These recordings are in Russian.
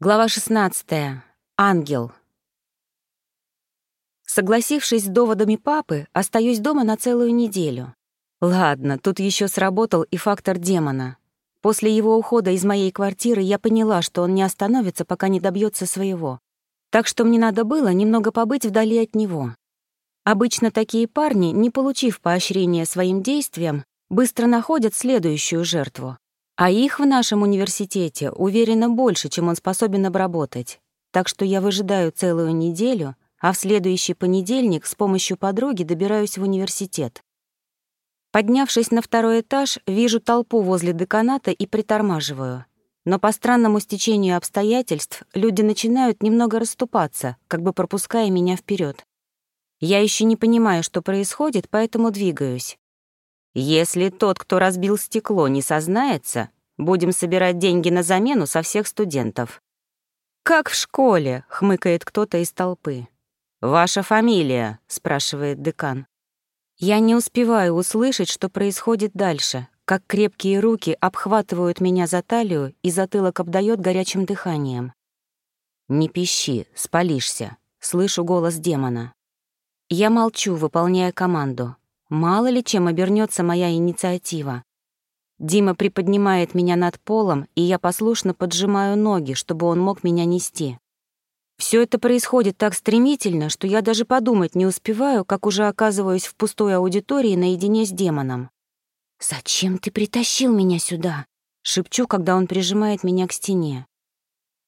Глава 16. Ангел. Согласившись с доводами папы, остаюсь дома на целую неделю. Ладно, тут еще сработал и фактор демона. После его ухода из моей квартиры я поняла, что он не остановится, пока не добьется своего. Так что мне надо было немного побыть вдали от него. Обычно такие парни, не получив поощрения своим действиям, быстро находят следующую жертву. А их в нашем университете уверенно больше, чем он способен обработать. Так что я выжидаю целую неделю, а в следующий понедельник с помощью подруги добираюсь в университет. Поднявшись на второй этаж, вижу толпу возле деканата и притормаживаю. Но по странному стечению обстоятельств люди начинают немного расступаться, как бы пропуская меня вперед. Я еще не понимаю, что происходит, поэтому двигаюсь. Если тот, кто разбил стекло, не сознается, будем собирать деньги на замену со всех студентов. «Как в школе», — хмыкает кто-то из толпы. «Ваша фамилия?» — спрашивает декан. Я не успеваю услышать, что происходит дальше, как крепкие руки обхватывают меня за талию и затылок обдает горячим дыханием. «Не пищи, спалишься», — слышу голос демона. Я молчу, выполняя команду. Мало ли чем обернется моя инициатива. Дима приподнимает меня над полом, и я послушно поджимаю ноги, чтобы он мог меня нести. Все это происходит так стремительно, что я даже подумать не успеваю, как уже оказываюсь в пустой аудитории наедине с демоном. «Зачем ты притащил меня сюда?» — шепчу, когда он прижимает меня к стене.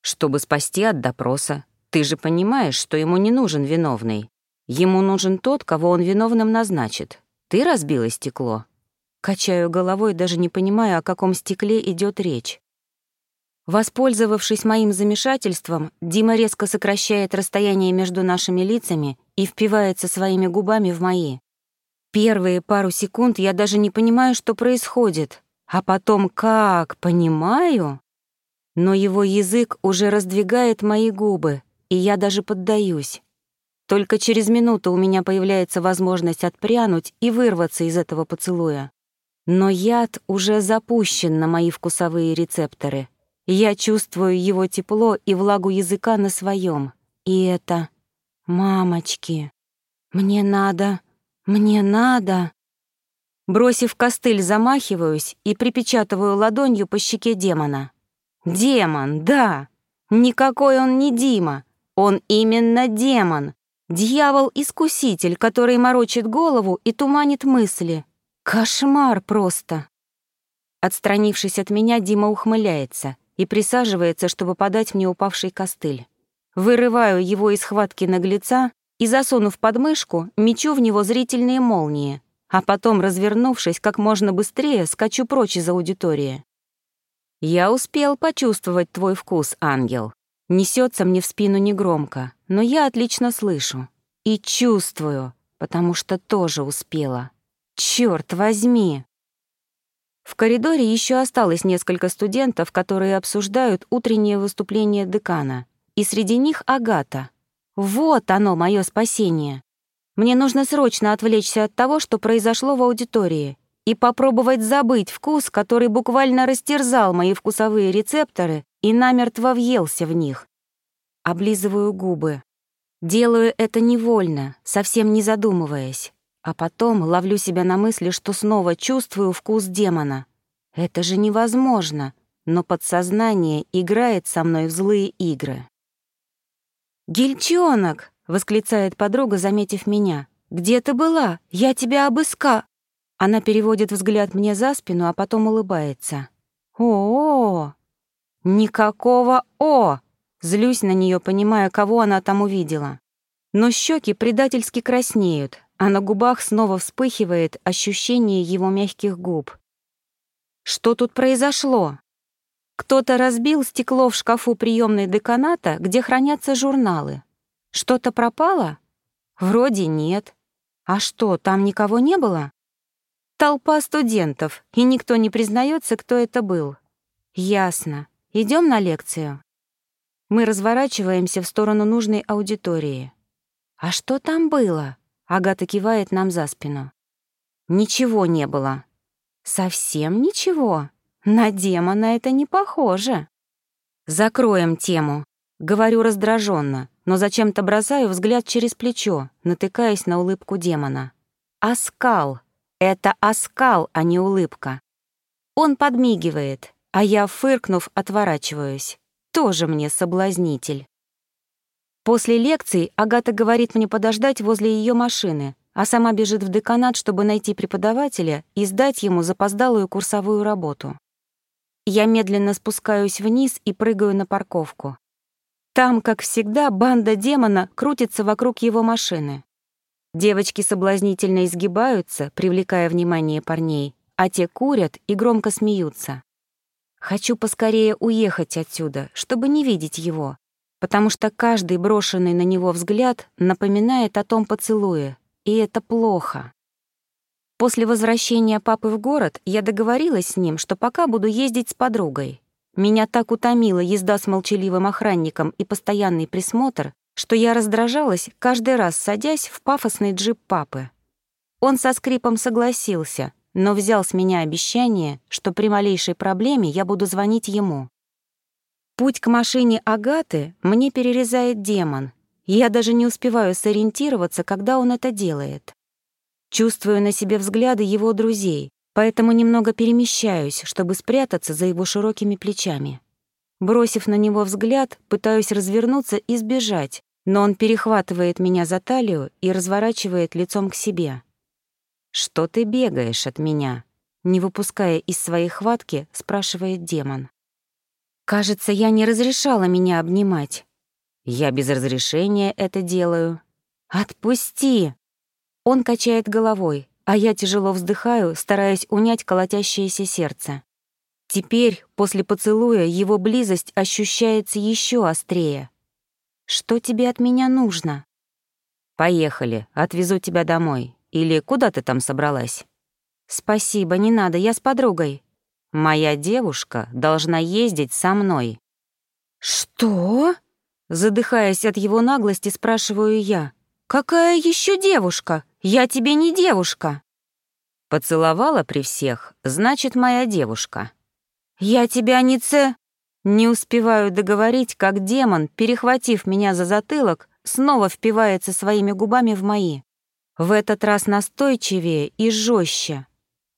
«Чтобы спасти от допроса. Ты же понимаешь, что ему не нужен виновный. Ему нужен тот, кого он виновным назначит. Ты разбила стекло?» Качаю головой, даже не понимая, о каком стекле идет речь. Воспользовавшись моим замешательством, Дима резко сокращает расстояние между нашими лицами и впивается своими губами в мои. Первые пару секунд я даже не понимаю, что происходит, а потом как понимаю. Но его язык уже раздвигает мои губы, и я даже поддаюсь. Только через минуту у меня появляется возможность отпрянуть и вырваться из этого поцелуя. Но яд уже запущен на мои вкусовые рецепторы. Я чувствую его тепло и влагу языка на своем. И это... Мамочки, мне надо, мне надо. Бросив костыль, замахиваюсь и припечатываю ладонью по щеке демона. Демон, да! Никакой он не Дима. Он именно демон. Дьявол-искуситель, который морочит голову и туманит мысли. Кошмар просто. Отстранившись от меня, Дима ухмыляется и присаживается, чтобы подать мне упавший костыль. Вырываю его из хватки наглеца и, засунув подмышку, мечу в него зрительные молнии, а потом, развернувшись как можно быстрее, скачу прочь из аудитории. «Я успел почувствовать твой вкус, ангел», Несется мне в спину негромко, но я отлично слышу. И чувствую, потому что тоже успела. Черт возьми! В коридоре еще осталось несколько студентов, которые обсуждают утреннее выступление декана. И среди них Агата. Вот оно, мое спасение. Мне нужно срочно отвлечься от того, что произошло в аудитории, и попробовать забыть вкус, который буквально растерзал мои вкусовые рецепторы и намертво въелся в них. Облизываю губы. Делаю это невольно, совсем не задумываясь. А потом ловлю себя на мысли, что снова чувствую вкус демона. Это же невозможно, но подсознание играет со мной в злые игры. «Гельчонок!» — восклицает подруга, заметив меня. «Где ты была? Я тебя обыска...» Она переводит взгляд мне за спину, а потом улыбается. «О-о-о!» Никакого «о!» Злюсь на нее, понимая, кого она там увидела. Но щеки предательски краснеют, а на губах снова вспыхивает ощущение его мягких губ. Что тут произошло? Кто-то разбил стекло в шкафу приемной деканата, где хранятся журналы. Что-то пропало? Вроде нет. А что, там никого не было? Толпа студентов, и никто не признается, кто это был. Ясно. Идем на лекцию. Мы разворачиваемся в сторону нужной аудитории. А что там было? Агата кивает нам за спину. Ничего не было. Совсем ничего. На демона это не похоже. Закроем тему. Говорю раздраженно, но зачем-то бросаю взгляд через плечо, натыкаясь на улыбку демона. Оскал. Это оскал, а не улыбка. Он подмигивает, а я, фыркнув, отворачиваюсь. Тоже мне соблазнитель. После лекций Агата говорит мне подождать возле ее машины, а сама бежит в деканат, чтобы найти преподавателя и сдать ему запоздалую курсовую работу. Я медленно спускаюсь вниз и прыгаю на парковку. Там, как всегда, банда демона крутится вокруг его машины. Девочки соблазнительно изгибаются, привлекая внимание парней, а те курят и громко смеются. Хочу поскорее уехать отсюда, чтобы не видеть его, потому что каждый брошенный на него взгляд напоминает о том поцелуе, и это плохо. После возвращения папы в город я договорилась с ним, что пока буду ездить с подругой. Меня так утомила езда с молчаливым охранником и постоянный присмотр, что я раздражалась, каждый раз садясь в пафосный джип папы. Он со скрипом согласился, но взял с меня обещание, что при малейшей проблеме я буду звонить ему. Путь к машине Агаты мне перерезает демон, я даже не успеваю сориентироваться, когда он это делает. Чувствую на себе взгляды его друзей, поэтому немного перемещаюсь, чтобы спрятаться за его широкими плечами. Бросив на него взгляд, пытаюсь развернуться и сбежать, но он перехватывает меня за талию и разворачивает лицом к себе. «Что ты бегаешь от меня?» Не выпуская из своей хватки, спрашивает демон. «Кажется, я не разрешала меня обнимать». «Я без разрешения это делаю». «Отпусти!» Он качает головой, а я тяжело вздыхаю, стараясь унять колотящееся сердце. Теперь, после поцелуя, его близость ощущается еще острее. Что тебе от меня нужно? Поехали, отвезу тебя домой. Или куда ты там собралась? Спасибо, не надо, я с подругой. Моя девушка должна ездить со мной. Что? Задыхаясь от его наглости, спрашиваю я. Какая еще девушка? Я тебе не девушка. Поцеловала при всех, значит, моя девушка. Я тебя не ц... Не успеваю договорить, как демон, перехватив меня за затылок, снова впивается своими губами в мои. В этот раз настойчивее и жестче.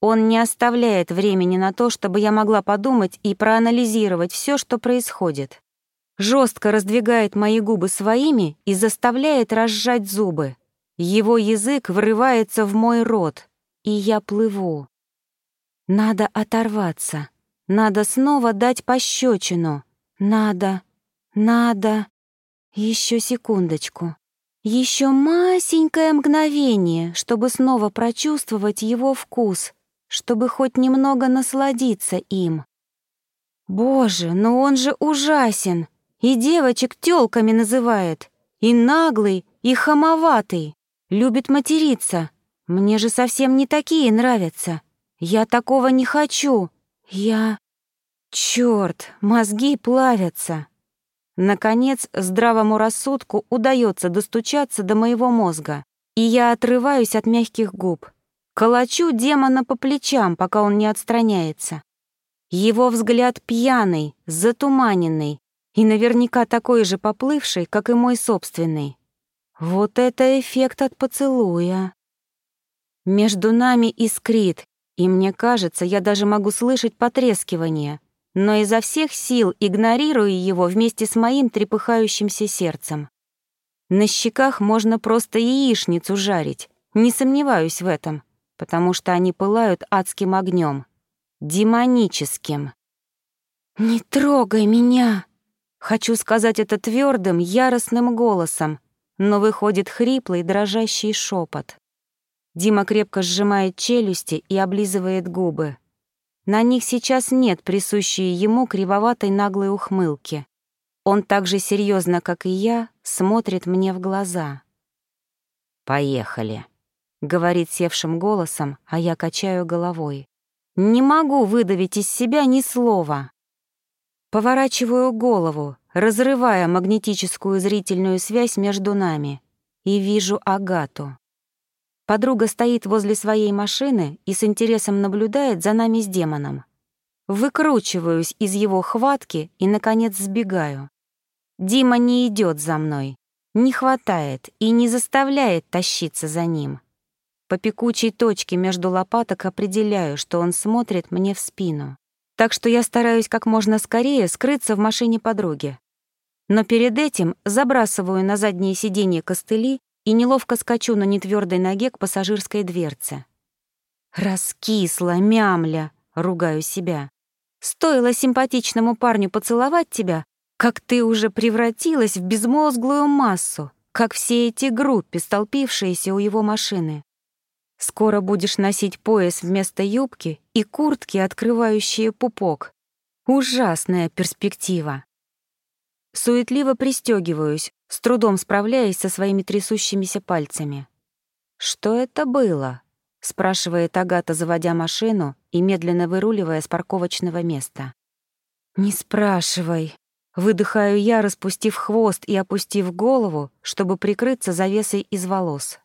Он не оставляет времени на то, чтобы я могла подумать и проанализировать все, что происходит. Жестко раздвигает мои губы своими и заставляет разжать зубы. Его язык врывается в мой рот, и я плыву. Надо оторваться. Надо снова дать пощечину. Надо, надо. Еще секундочку. Еще масенькое мгновение, чтобы снова прочувствовать его вкус, чтобы хоть немного насладиться им. Боже, но он же ужасен. И девочек тёлками называет. И наглый, и хамоватый. Любит материться. Мне же совсем не такие нравятся. Я такого не хочу. Я... Чёрт, мозги плавятся. Наконец, здравому рассудку удается достучаться до моего мозга, и я отрываюсь от мягких губ. Колочу демона по плечам, пока он не отстраняется. Его взгляд пьяный, затуманенный и наверняка такой же поплывший, как и мой собственный. Вот это эффект от поцелуя. Между нами искрит, и мне кажется, я даже могу слышать потрескивание, но изо всех сил игнорирую его вместе с моим трепыхающимся сердцем. На щеках можно просто яичницу жарить, не сомневаюсь в этом, потому что они пылают адским огнем, демоническим. «Не трогай меня!» Хочу сказать это твердым, яростным голосом, но выходит хриплый, дрожащий шепот. Дима крепко сжимает челюсти и облизывает губы. На них сейчас нет присущей ему кривоватой наглой ухмылки. Он так же серьезно, как и я, смотрит мне в глаза. «Поехали», — говорит севшим голосом, а я качаю головой. «Не могу выдавить из себя ни слова». Поворачиваю голову, разрывая магнетическую зрительную связь между нами, и вижу Агату. Подруга стоит возле своей машины и с интересом наблюдает за нами с демоном. выкручиваюсь из его хватки и, наконец, сбегаю. Дима не идет за мной, не хватает и не заставляет тащиться за ним. По пекучей точке между лопаток определяю, что он смотрит мне в спину. Так что я стараюсь как можно скорее скрыться в машине подруги. Но перед этим забрасываю на заднее сиденье костыли и неловко скачу на нетвёрдой ноге к пассажирской дверце. «Раскисла, мямля!» — ругаю себя. «Стоило симпатичному парню поцеловать тебя, как ты уже превратилась в безмозглую массу, как все эти группы, столпившиеся у его машины. Скоро будешь носить пояс вместо юбки и куртки, открывающие пупок. Ужасная перспектива. Суетливо пристегиваюсь, с трудом справляясь со своими трясущимися пальцами. «Что это было?» — спрашивает Агата, заводя машину и медленно выруливая с парковочного места. «Не спрашивай», Выдыхаю я, распустив хвост и опустив голову, чтобы прикрыться завесой из волос.